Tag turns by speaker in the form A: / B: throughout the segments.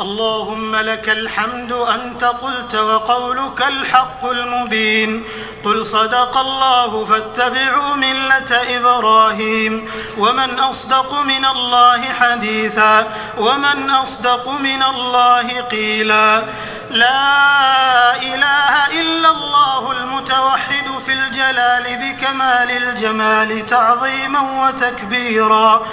A: اللهم لك الحمد أنت قلت وقولك الحق المبين قل صدق الله فاتبعوا ملة إبراهيم ومن أصدق من الله حديثا ومن أصدق من الله قيلا لا إله إلا الله المتوحد في الجلال بكمال الجمال تعظيما وتكبيرا.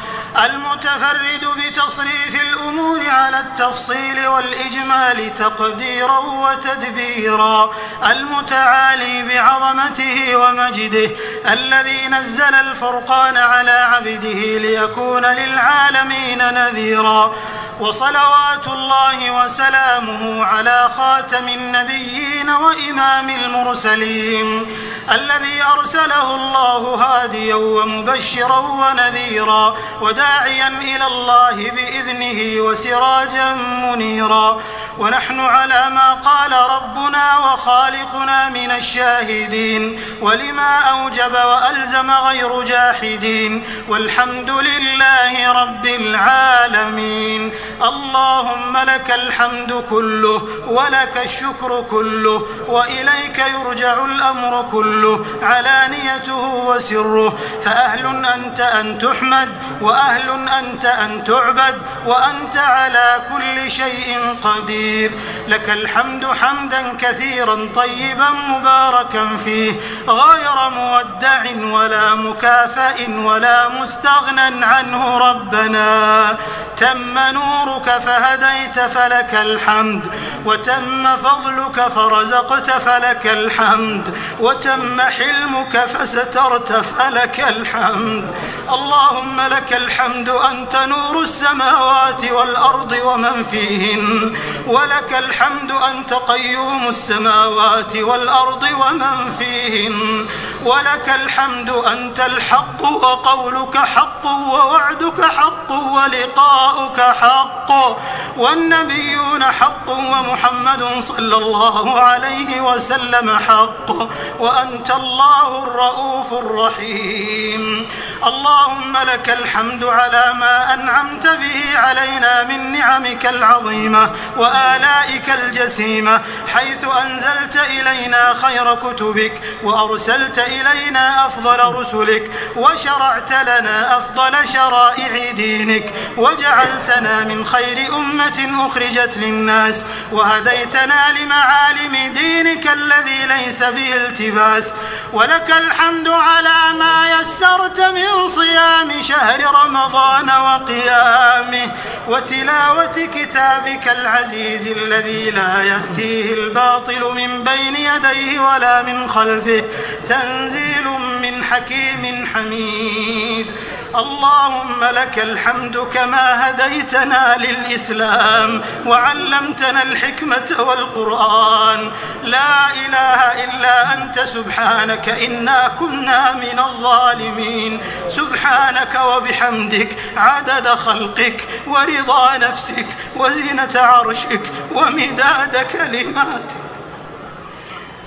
A: المتفرد بتصريف الأمور على التفصيل والإجمال تقديرا وتدبيرا. المتعالي بعظمته ومجده الذي نزل الفرقان على عبده ليكون للعالمين نذيرا. وصلوات الله وسلامه على خاتم النبيين وإمام المرسلين الذي أرسله الله هاديا ومبشرا ونذيرا وداعيا إلى الله بإذنه وسراجا منيرا ونحن على ما قال ربنا وخالقنا من الشاهدين ولما أوجب وألزم غير جاحدين والحمد لله رب العالمين اللهم لك الحمد كله ولك الشكر كله وإليك يرجع الأمر كله علانيته وسره. فأهل أنت أن تحمد وأهل أنت أن تعبد وأنت على كل شيء قدير. لك الحمد حمدا كثيرا طيبا مباركا فيه. غير مودع ولا مكافئ ولا مستغنى عنه ربنا. تم نورك فهديت فلك الحمد وتم فضلك فرزقت فلك الحمد وتم حلمك فسترت فلك الحمد. اللهم لك الحمد أنت نور السماوات والأرض ومن فيهن. ولك الحمد أنت قيوم السماوات والأرض ومن فيهن. ولك الحمد أنت الحق وقولك حق ووعدك حق ولقاؤك حق والنبيون حق ومحمد صلى الله عليه وسلم حق وأنت الله الرؤوف الرحيم. اللهم لك الحمد على ما أنعمت به علينا من نعمك العظيمة وآلائك الجسيمة حيث أنزلت إلينا خير كتبك وأرسلت إلينا أفضل رسلك وشرعت لنا أفضل شرائع دينك وجعلتنا من خير أمة أخرجت للناس. وهديتنا لمعالم دينك الذي ليس به التباس ولك الحمد على ما يسرت من صيام شهر رمضان وقيامه وتلاوة كتابك العزيز الذي لا يأتيه الباطل من بين يديه ولا من خلفه. تنزيل من حكيم حميد. اللهم لك الحمد كما هديتنا للإسلام وعلمتنا الحكمة والقرآن. لا إله إلا أنت سبحانك إنا كنا من الظالمين. سبحانك وبحمدك عدد خلقك ورضا نفسك وزينة عرشك ومداد كلماتك.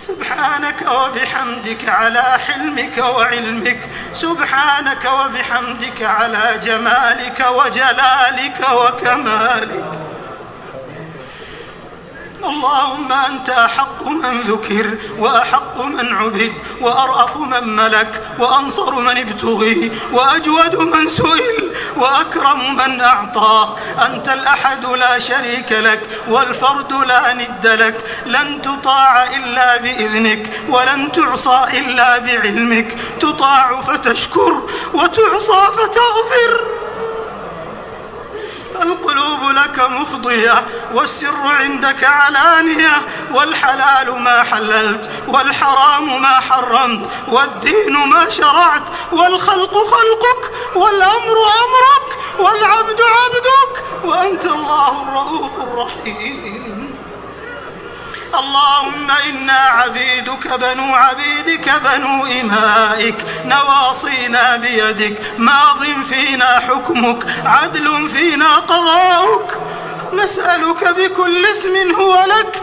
A: سبحانك وبحمدك على حلمك وعلمك. سبحانك وبحمدك على جمالك وجلالك وكمالك. اللهم أنت أحق من ذكر وأحق من عبد وأرأف من ملك وأنصر من ابتغي وأجود من سئل وأكرم من أعطى أنت الأحد لا شريك لك والفرد لا ند لك لن تطاع إلا بإذنك ولن تعصى إلا بعلمك تطاع فتشكر وتعصى فتغفر القلوب لك مفضية والسر عندك علانية والحلال ما حللت والحرام ما حرمت والدين ما شرعت والخلق خلقك والأمر أمرك والعبد عبدك وأنت الله الرؤوف الرحيم. اللهم إنا عبيدك بنو عبيدك بنو إمائك. نواصينا بيدك ماض فينا حكمك عدل فينا قضاؤك. نسألك بكل اسم هو لك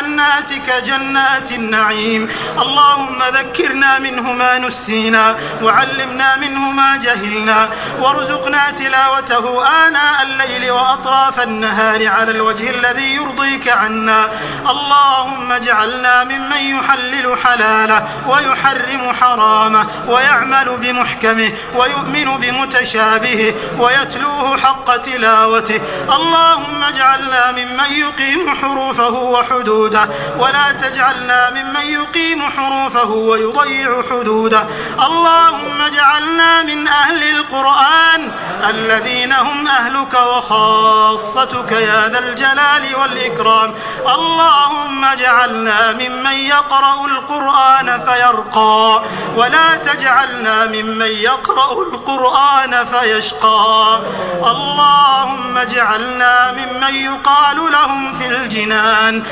A: جناتك جنات النعيم. اللهم ذكرنا منه ما نسينا وعلمنا منه ما جهلنا وارزقنا تلاوته آناء الليل وأطراف النهار على الوجه الذي يرضيك عنا. اللهم اجعلنا ممن يحلل حلاله ويحرم حرامه ويعمل بمحكمه ويؤمن بمتشابهه ويتلوه حق تلاوته. اللهم اجعلنا ممن يقيم حروفه وحدوده ولا تجعلنا ممن يقيم حروفه ويضيع حدوده. اللهم اجعلنا من أهل القرآن الذين هم أهلك وخاصتك يا ذا الجلال والإكرام. اللهم اجعلنا ممن يقرأ القرآن فيرقى. ولا تجعلنا ممن يقرأ القرآن فيشقى. اللهم اجعلنا ممن يقال لهم في الجنان.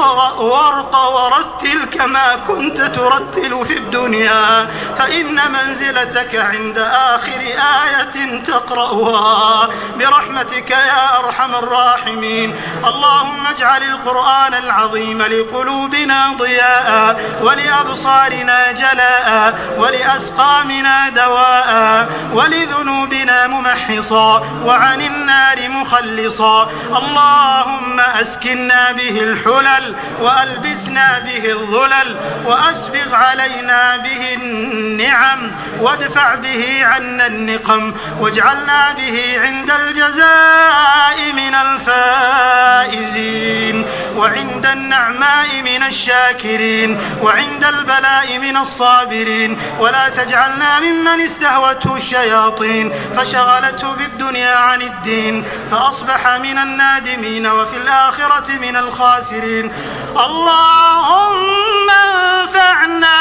A: وارق ورتل كما كنت ترتل في الدنيا فإن منزلتك عند آخر آية تقرأها. برحمتك يا أرحم الراحمين. اللهم اجعل القرآن العظيم لقلوبنا ضياء ولأبصارنا جلاء ولأسقامنا دواء ولذنوبنا ممحصا وعن النار مخلصا. اللهم أسكنا به الحلل وألبسنا به الظلل وأسبغ علينا به النعم وادفع به عنا النقم واجعلنا به عند الجزاء من الفائزين وعند النعماء من الشاكرين وعند البلاء من الصابرين ولا تجعلنا ممن استهوته الشياطين فشغلته بالدنيا عن الدين فأصبح من النادمين وفي الآخرة من الخاسرين اللهم انفعنا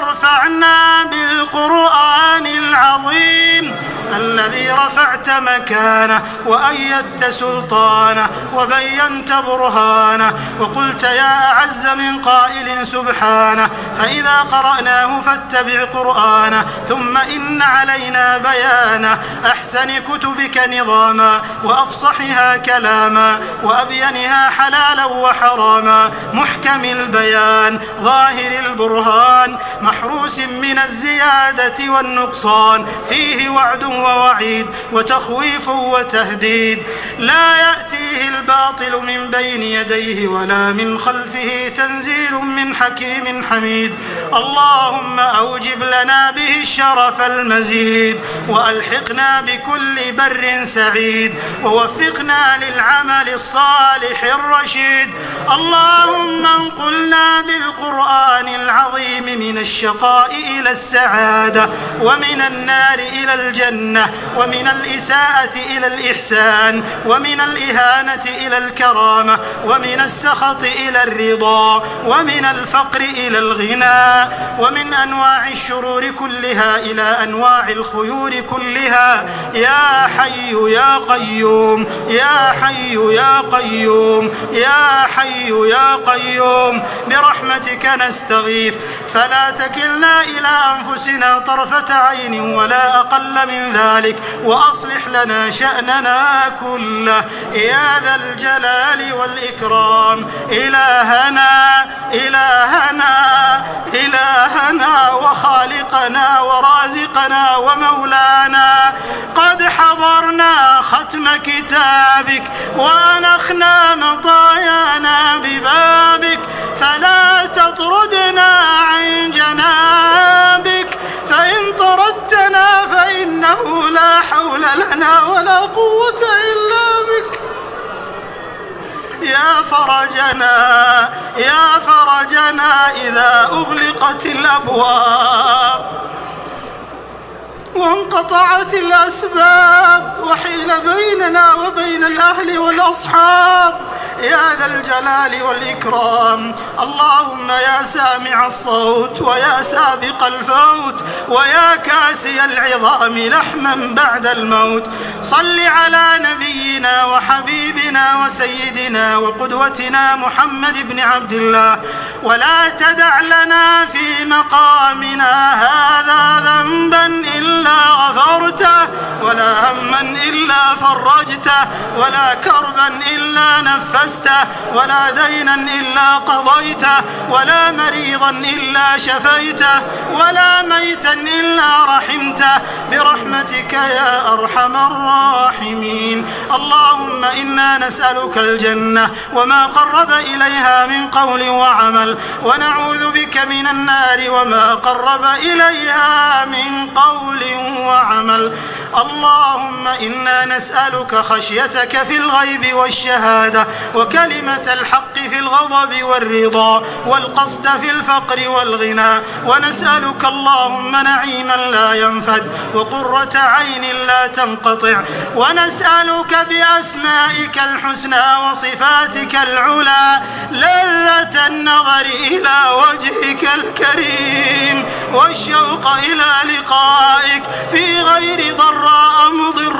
A: وارفعنا بالقرآن العظيم الذي رفعت مكانه وأيدت سلطانه وبينت برهانه وقلت يا أعز من قائل سبحانه فإذا قرأناه فاتبع قرآنه ثم إن علينا بيانه أحسن كتبك نظاما وأفصحها كلاما وأبينها حلالا وحراما محكم البيان ظاهر البرهان محروس من الزيادة والنقصان. فيه وعد ووعيد وتخويف وتهديد. لا يأتيه الباطل من بين يديه ولا من خلفه تنزيل من حكيم حميد. اللهم أوجب لنا به الشرف المزيد. وألحقنا بكل بر سعيد. ووفقنا للعمل الصالح الرشيد. اللهم انقلنا بالقرآن العظيم من الشقاء إلى السعادة ومن النار إلى الجنة ومن الإساءة إلى الإحسان ومن الإهانة إلى الكرامة ومن السخط إلى الرضا ومن الفقر إلى الغنى ومن أنواع الشرور كلها إلى أنواع الخيور كلها. يا حي يا قيوم يا حي يا قيوم يا حي يا قيوم برحمتك نستغيث فلا تكلنا إلى أنفسنا طرفة عين ولا أقل من ذلك وأصلح لنا شأننا كله. يا ذا الجلال والإكرام. إلهنا إلهنا إلهنا وخالقنا ورازقنا ومولانا. قد حضرنا ختم كتابك وأنخنا مطايانا ببابك. فلا تطردنا فرجنا يا فرجنا إذا أغلقت الأبواب وانقطعت الأسباب وحيل بيننا وبين الأهل والأصحاب يا ذا الجلال والإكرام. اللهم يا سامع الصوت ويا سابق الفوت ويا كاسي العظام لحما بعد الموت. صل على نبينا وحبيبنا وسيدنا وقدوتنا محمد بن عبد الله. ولا تدع لنا في مقامنا هذا ذنبا إلا غفرته ولا هما إلا فرجته ولا كربا إلا نفسته. ولا دينا إلا قضيته ولا مريضا إلا شفيته ولا ميتا إلا رحمته برحمتك يا أرحم الراحمين. اللهم إنا نسألك الجنة وما قرب إليها من قول وعمل ونعوذ بك من النار وما قرب إليها من قول وعمل. اللهم إنا نسألك خشيتك في الغيب والشهادة وكلمة الحق في الغضب والرضا والقصد في الفقر والغنى ونسألك اللهم نعيما لا ينفد وقرة عين لا تنقطع ونسألك بأسمائك الحسنى وصفاتك العلى لذة النظر إلى وجهك الكريم والشوق إلى لقائك في غير مضرة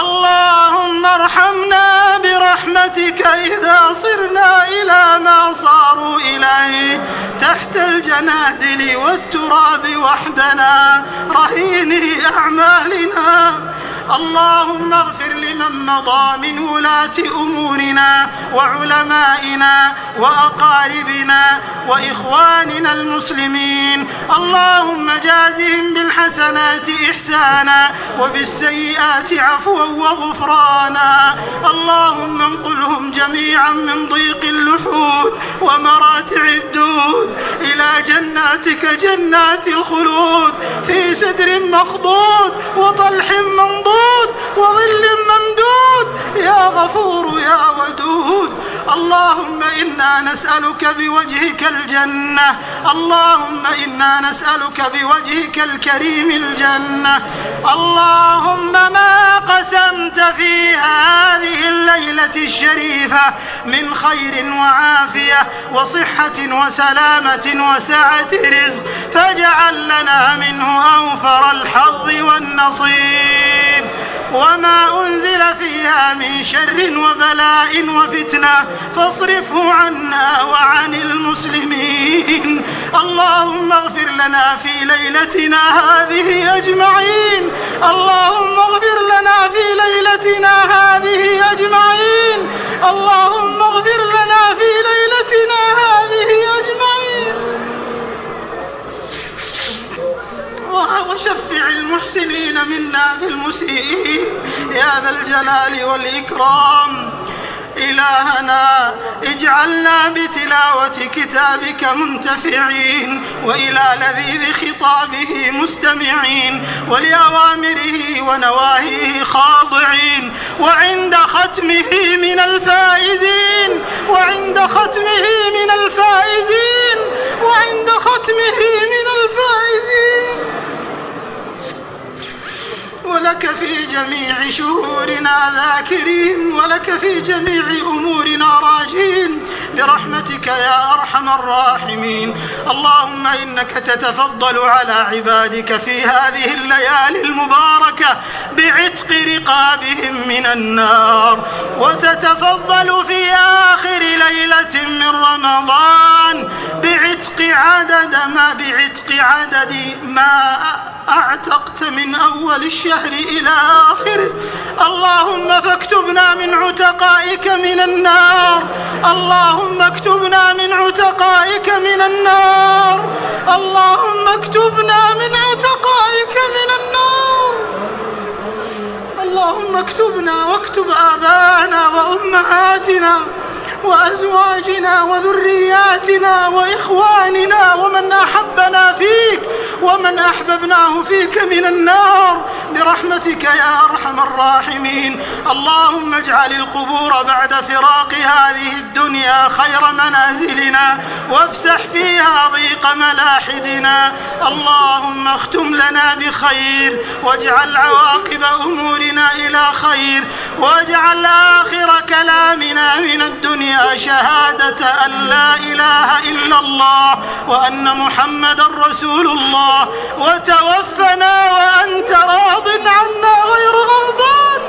A: اللهم ارحمنا برحمتك إذا صرنا إلى ما صاروا إليه تحت الجنادل والتراب وحدنا رهيني أعمالنا. اللهم اغفر لمن مضى من ولاة أمورنا وعلمائنا وأقاربنا وإخواننا المسلمين. اللهم جازهم بالحسنات إحسانا وبالسيئات عفوا وغفرانا. اللهم انقلهم جميعا من ضيق اللحود ومراتع الدود إلى جناتك جنات الخلود. في سدر مخضود وطلح منضود وظل ممدود. يا غفور يا ودود. اللهم إنا نسألك بوجهك الجنة. اللهم إنا نسألك بوجهك الكريم الجنة. اللهم ما قسمت في هذه الليلة الشريفة من خير وعافية وصحة وسلامة وسعة رزق فاجعل لنا منه أوفر الحظ والنصيب. وما أنزل فيها من شر وبلاء وفتنة فاصرفه عنا وعن المسلمين. اللهم اغفر لنا في ليلتنا هذه أجمعين. اللهم اغفر لنا في ليلتنا هذه أجمعين. اللهم اغفر لنا في ليلتنا هذه أجمعين. وشفع المحسنين منا في المسيئين يا ذا الجلال والإكرام. إلهنا اجعلنا بتلاوة كتابك منتفعين وإلى لذيذ خطابه مستمعين ولأوامره ونواهيه خاضعين وعند ختمه من الفائزين وعند ختمه من الفائزين وعند ختمه من الفائزين. ولك في جميع شهورنا ذاكرين ولك في جميع أمورنا برحمتك يا أرحم الراحمين. اللهم إنك تتفضل على عبادك في هذه الليالي المباركة بعتق رقابهم من النار وتتفضل في آخر ليلة من رمضان بعتق عدد ما بعتق عدد ما أعتقت من أول الشهر إلى آخره اللهم فاكتبنا من عتقائك من النار. اللهم اكتبنا من عتقائك من النار. اللهم اكتبنا من عتقائك من النار. اللهم اكتبنا واكتب آباءنا وأمهاتنا وأزواجنا وذرياتنا وإخواننا ومن أحبنا فيك ومن أحببناه فيك من النار. برحمتك يا أرحم الراحمين. اللهم اجعل القبور بعد فراق هذه الدنيا خير منازلنا وافسح فيها ضيق ملاحدنا. اللهم اختم لنا بخير واجعل عواقب أمورنا إلى خير واجعل آخر كلامنا من الدنيا شهادة أن لا إله إلا الله وأن محمد رسول الله. وتوفنا وأنت راض عنا غير غضبان.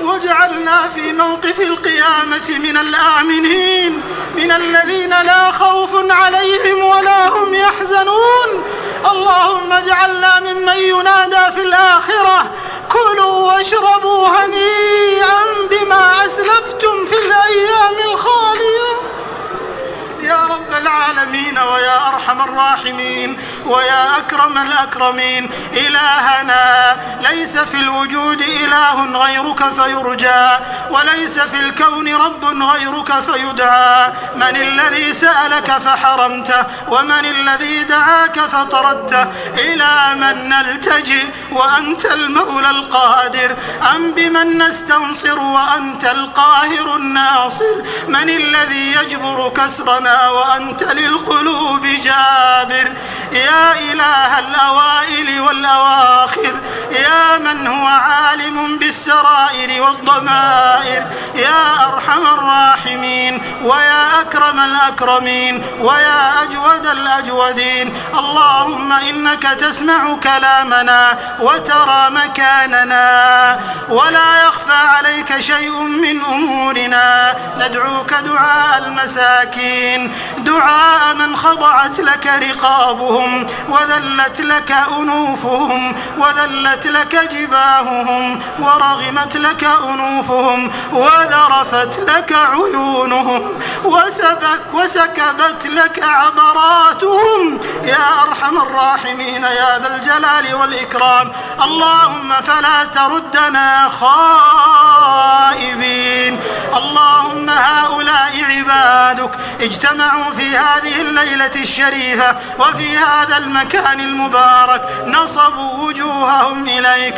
A: واجعلنا في موقف القيامة من الآمنين من الذين لا خوف عليهم ولا هم يحزنون. اللهم اجعلنا ممن ينادى في الآخرة كلوا واشربوا هنيئا بما أسلفتم في الأيام الخالية. يا رب العالمين ويا أرحم الراحمين ويا أكرم الأكرمين. إلهنا ليس في الوجود إله غيرك فيرجى وليس في الكون رب غيرك فيدعى. من الذي سألك فحرمته ومن الذي دعاك فطردته إلى من نلتجئ وأنت المولى القادر. أم بمن نستنصر وأنت القاهر الناصر. من الذي يجبر كسرنا وأنت للقلوب جابر. يا إله الأوائل والأواخر. يا من هو عالم بالسرائر والضمائر. يا أرحم الراحمين ويا أكرم الأكرمين ويا أجود الأجودين. اللهم إنك تسمع كلامنا وترى مكاننا ولا يخفى عليك شيء من أمورنا. ندعوك دعاء المساكين. دعاء من خضعت لك رقابهم وذلت لك أنوفهم وذلت لك جباههم ورغمت لك أنوفهم وذرفت لك عيونهم وسبك وسكبت لك عبراتهم. يا أرحم الراحمين يا ذا الجلال والإكرام اللهم فلا تردنا خائبين اللهم هؤلاء عبادك اجتمعوا في هذه الليلة الشريفة وفي هذا المكان المبارك. نصبوا وجوههم إليك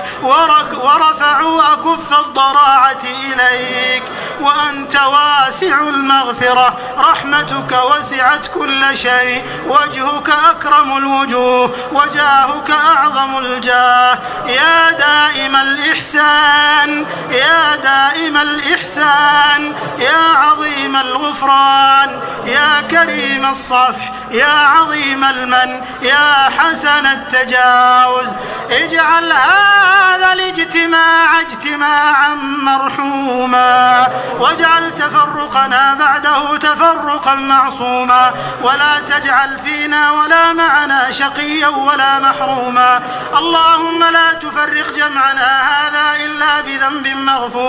A: ورفعوا أكف الضراعة إليك. وأنت واسع المغفرة. رحمتك وسعت كل شيء. وجهك أكرم الوجوه. وجاهك أعظم الجاه. يا دائم الإحسان. يا دائم الإحسان. يا عظيم الغفران يا كريم الصفح يا عظيم المن يا حسن التجاوز. اجعل هذا الاجتماع اجتماعا مرحوما. واجعل تفرقنا بعده تفرقا معصوما. ولا تجعل فينا ولا معنا شقيا ولا محروما. اللهم لا تفرق جمعنا هذا إلا بذنب مغفور.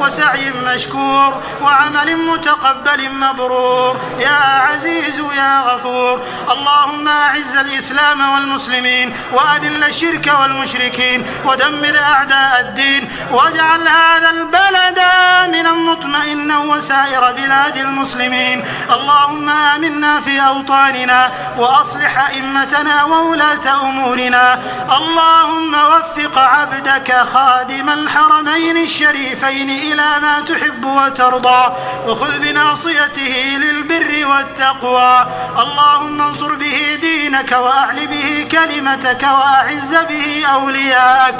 A: وسعي مشكور وعمل متقبل مبرور. يا عزيز يا غفور. اللهم أعز الإسلام والمسلمين وأذل الشرك والمشركين ودمر أعداء الدين واجعل هذا البلد آمنا مطمئنا وسائر بلاد المسلمين. اللهم آمنا في أوطاننا وأصلح أئمتنا وولاة أمورنا. اللهم وفق عبدك خادم الحرمين الشريفين إلى ما تحب وترضى وخذ بناصيته للبر والتقوى. اللهم انصر به دينك وأعل به كلمتك وأعز به أولياءك.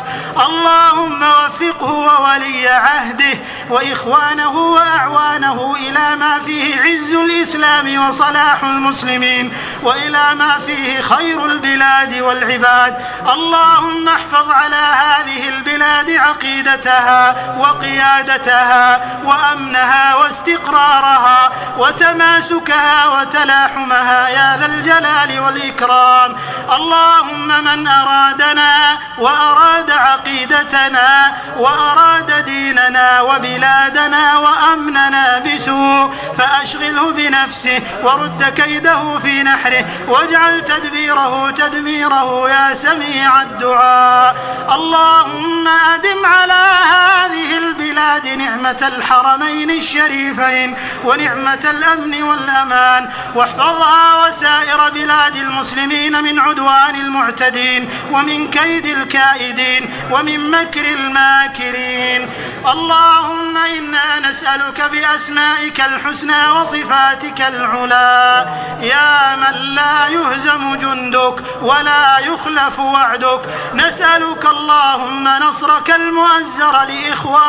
A: اللهم وفقه وولي عهده وإخوانه وأعوانه إلى ما فيه عز الإسلام وصلاح المسلمين وإلى ما فيه خير البلاد والعباد. اللهم احفظ على هذه البلاد عقيدتها وقيادتها وأمنها واستقرارها وتماسكها وتلاحمها يا ذا الجلال والإكرام. اللهم من أرادنا وأراد عقيدتنا وأراد ديننا وبلادنا وأمننا بسوء فأشغله بنفسه ورد كيده في نحره واجعل تدبيره تدميره يا سميع الدعاء. اللهم أدم على هذه البلاد نعمة الحرمين الشريفين ونعمة الأمن والأمان. واحفظها وسائر بلاد المسلمين من عدوان المعتدين ومن كيد الكائدين ومن مكر الماكرين. اللهم إنا نسألك بأسمائك الحسنى وصفاتك العلى. يا من لا يهزم جندك ولا يخلف وعدك. نسألك اللهم نصرك المؤزر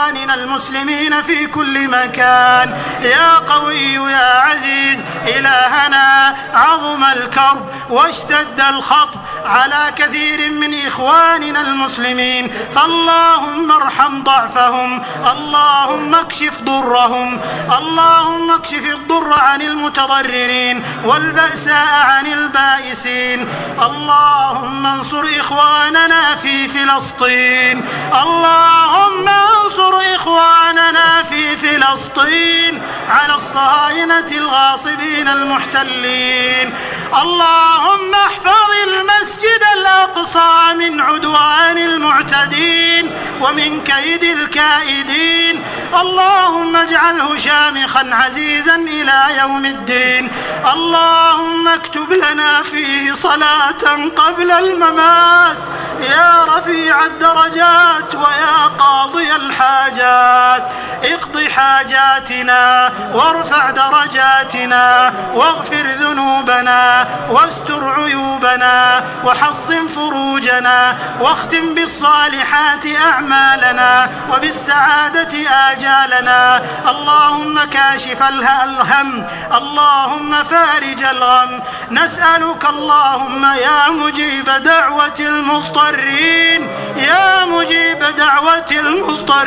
A: لإخواننا المسلمين في كل مكان. يا قوي يا عزيز إلهنا عظم الكرب واشتد الخطب على كثير من إخواننا المسلمين. فاللهم ارحم ضعفهم اللهم اكشف ضرهم اللهم اكشف الضر عن المتضررين والبأساء عن البائسين. اللهم انصر إخواننا في فلسطين. اللهم انصر إخواننا في فلسطين على الصهاينة الغاصبين المحتلين. اللهم احفظ المسجد الأقصى من عدوان المعتدين ومن كيد الكائدين. اللهم اجعله شامخا عزيزا إلى يوم الدين. اللهم اكتب لنا فيه صلاة قبل الممات. يا رفيع الدرجات ويا قاضي الحاجات اقض حاجاتنا وارفع درجاتنا واغفر ذنوبنا واستر عيوبنا وحصن فروجنا واختم بالصالحات أعمالنا وبالسعادة آجالنا. اللهم كاشف الهم اللهم فارج الغم. نسألك اللهم يا مجيب دعوة المضطرين يا مجيب دعوة المضطرين.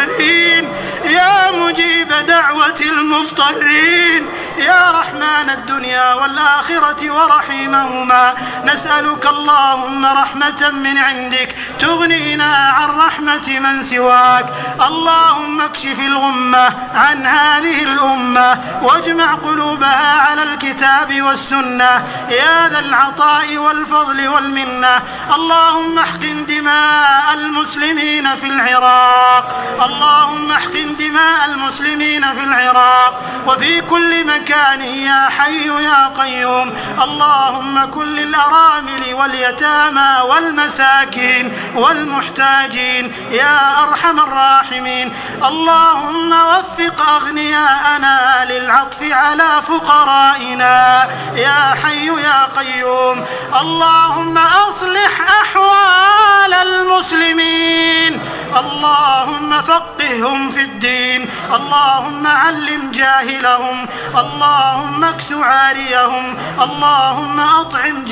A: يا مجيب دعوة المضطرين. يا رحمن الدنيا والآخرة ورحيمهما. نسألك اللهم رحمة من عندك. تغنينا عن رحمة من سواك. اللهم اكشف الغمة عن هذه الأمة. واجمع قلوبها على الكتاب والسنة. يا ذا العطاء والفضل والمنة. اللهم احقن دماء المسلمين في العراق. اللهم احقن دماء المسلمين في العراق وفي كل مكان يا حي يا قيوم. اللهم كن للأرامل واليتامى والمساكين والمحتاجين يا أرحم الراحمين. اللهم وفق أغنياءنا للعطف على فقرائنا يا حي يا قيوم. اللهم أصلح أحوال المسلمين. اللهم فقههم في الدين. اللهم علم جاهلهم. اللهم إكس عاريهم. اللهم أطعم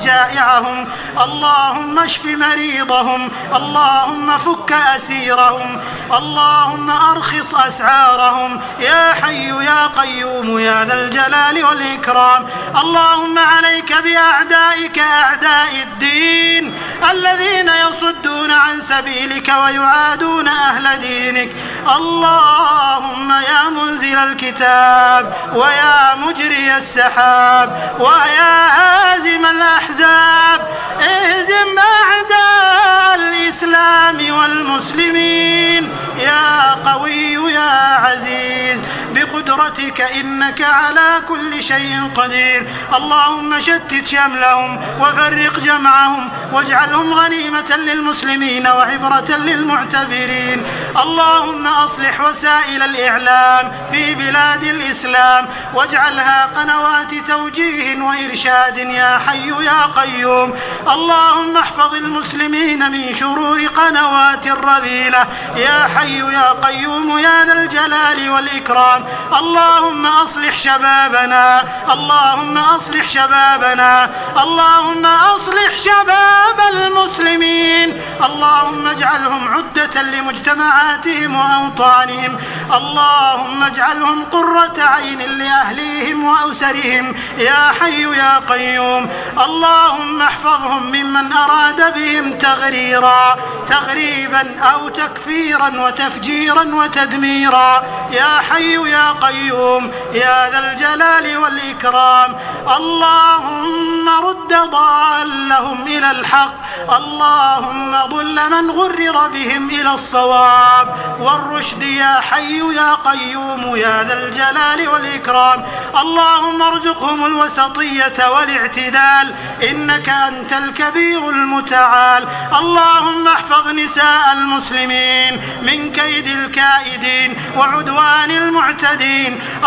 A: جائعهم. اللهم اشف مريضهم. اللهم فك أسيرهم. اللهم أرخص أسعارهم. يا حي يا قيوم يا ذا الجلال والإكرام. اللهم عليك بأعدائك أعداء الدين. الذين يصدون عن سبيلك ويعادون أهل دينك. اللهم يا منزل الكتاب ويا مجري السحاب ويا هازم الأحزاب. اهزم أعداء الإسلام والمسلمين. يا قوي يا عزيز. بقدرتك إنك على كل شيء قدير. اللهم شتت شملهم وفرق جمعهم واجعلهم غنيمة للمسلمين وعبرة للمعتبرين. اللهم أصلح وسائل الإعلام في بلاد الإسلام واجعلها قنوات توجيه وإرشاد يا حي يا قيوم. اللهم احفظ المسلمين من شرور قنوات الرذيلة. يا حي يا قيوم يا ذا الجلال والإكرام. اللهم أصلح شبابنا اللهم أصلح شبابنا اللهم أصلح شباب المسلمين اللهم اجعلهم عدة لمجتمعاتهم وأوطانهم اللهم اجعلهم قرة عين لأهليهم وأسرهم يا حي يا قيوم اللهم احفظهم ممن أراد بهم تغريرا تغريبا أو تكفيرا وتفجيرا وتدميرا يا حي يا قيوم يا ذا الجلال والإكرام. اللهم رد ضالهم إلى الحق. اللهم ضل من غرر بهم إلى الصواب. والرشد يا حي يا قيوم يا ذا الجلال والإكرام. اللهم ارزقهم الوسطية والاعتدال. إنك أنت الكبير المتعال. اللهم احفظ نساء المسلمين من كيد الكائدين وعدوان المعتدين.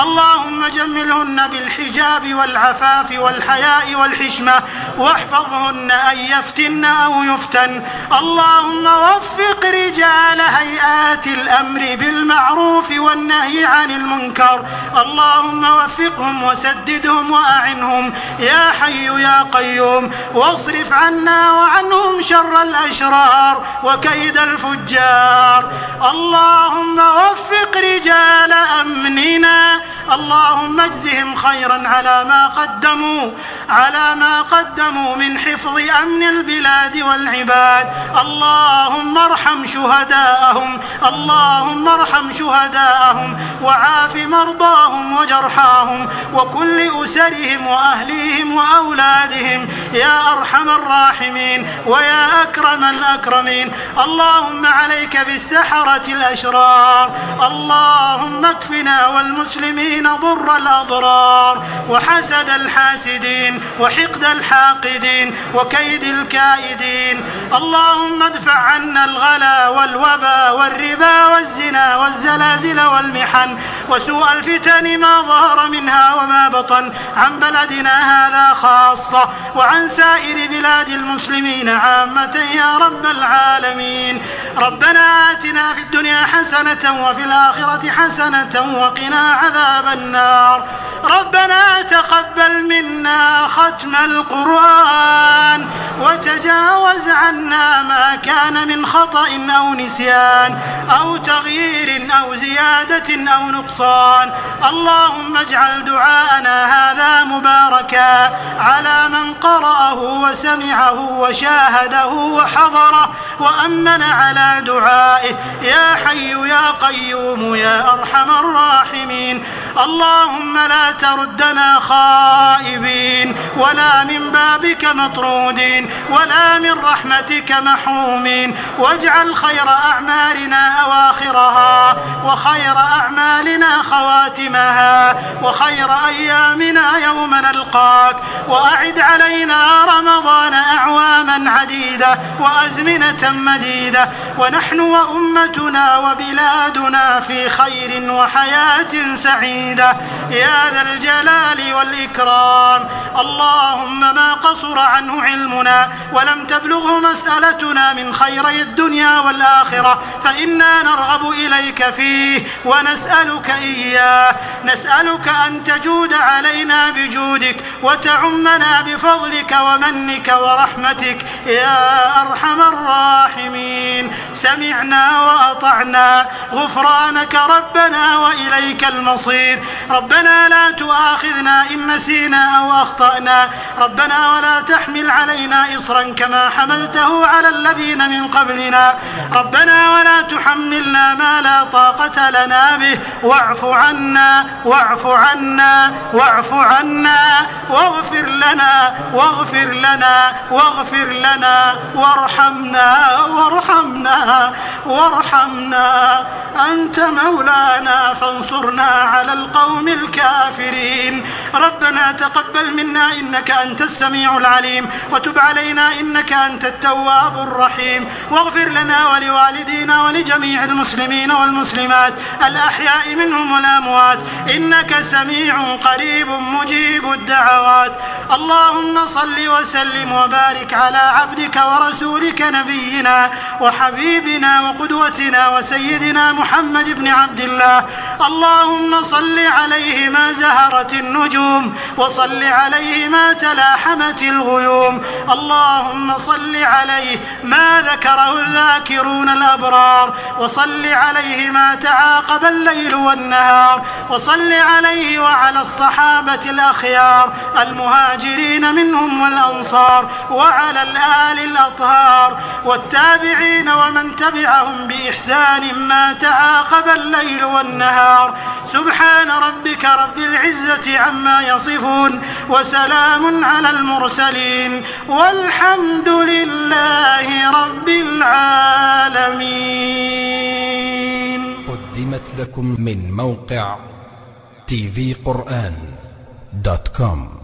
A: اللهم جملهن بالحجاب والعفاف والحياء والحشمة واحفظهن أن يفتن أو يفتن. اللهم وفق رجال هيئات الأمر بالمعروف والنهي عن المنكر. اللهم وفقهم وسددهم وأعنهم. يا حي يا قيوم واصرف عنا وعنهم شر الأشرار وكيد الفجار. اللهم وفق رجال أمننا. اللهم اجزهم خيرا على ما قدموا على ما قدموا من حفظ أمن البلاد والعباد. اللهم ارحم شهداءهم. اللهم ارحم شهداءهم وعاف مرضاهم وجرحاهم وكل أسرهم وأهليهم وأولادهم. يا أرحم الراحمين ويا أكرم الأكرمين. اللهم عليك بالسحرة الأشرار. اللهم اكفنا والمسلمين ضر الأضرار. وحسد الحاسدين وحقد الحاقدين وكيد الكائدين. اللهم ادفع عنا الغلا والوبا والربا والزنا والزلازل والمحن وسوء الفتن ما ظهر منها وما بطن عن بلدنا هذا خاصة وعن سائر بلاد المسلمين عامة يا رب العالمين. ربنا آتنا في الدنيا حسنة وفي الآخرة حسنة وقنا عذاب النار. ربنا تقبل منا ختم القرآن وتجاوز عنا ما كان من خطأ أو نسيان أو تغيير أو زيادة أو نقصان اللهم اجعل دعاءنا هذا مباركا على من قرأه وسمعه وشاهده وحضره وأمن على دعائه يا حي يا قيوم يا أرحم الراحمين اللهم لا تردنا خائبين ولا من بابك مطرودين ولا من رحمتك محرومين واجعل خير أعمالنا أواخرها وخير أعمالنا خواتمها وخير أيامنا يوم نلقاك وأعد علينا رمضان أعواما عديدة وأزمنة مديدة ونحن وأمتنا وبلادنا في خير وحياة سعيدة. يا ذا الجلال والإكرام اللهم ما قصر عنه علمنا ولم تبلغه مسألتنا من خيري الدنيا والآخرة فإنا نرغب إليك فيه ونسألك إياه. نسألك أن تجود علينا بجودك وتعمنا بفضلك ومنك ورحمتك. يا أرحم الراحمين. سمعنا وأطعنا. غفرانك ربنا وإليك المصير. ربنا لا تؤاخذنا إن نسينا أو أخطأنا. ربنا ولا تحمل علينا إصرا كما حملته على الذين من قبلنا. ربنا ولا تحملنا ما لا طاقة لنا به. واعف عنا واعف عنا واعف عنا. واغفر لنا واغفر لنا واغفر لنا. وارحمنا وارحمنا وارحمنا. أنت مولانا فانصرنا على القوم الكافرين. ربنا تقبل منا إنك أنت السميع العليم. وتب علينا إنك أنت التواب الرحيم. واغفر لنا ولوالدينا ولجميع المسلمين والمسلمات. الأحياء منهم والأموات. إنك سميع قريب مجيب الدعوات. اللهم صل وسلم وبارك على عبدك ورسولك نبينا وحبيبنا وقدوتنا وسيدنا محمد بن عبد الله. اللهم صل عليه ما زهرت النجوم وصل عليه ما تلاحمت الغيوم. اللهم صل عليه ما ذكره الذاكرون الأبرار. وصل عليه ما تعاقب الليل والنهار. وصل عليه وعلى الصحابة الأخيار. المهاجرين منهم والأنصار. وعلى الآل الأطهار. والتابعين ومن تبعهم بإحسان ما تعاقب الليل والنهار. سبحان ربك رب العزة عما يصفون. وسلام على المرسلين. والحمد لله رب العالمين.
B: قدمت لكم من موقع TV قرآن dot com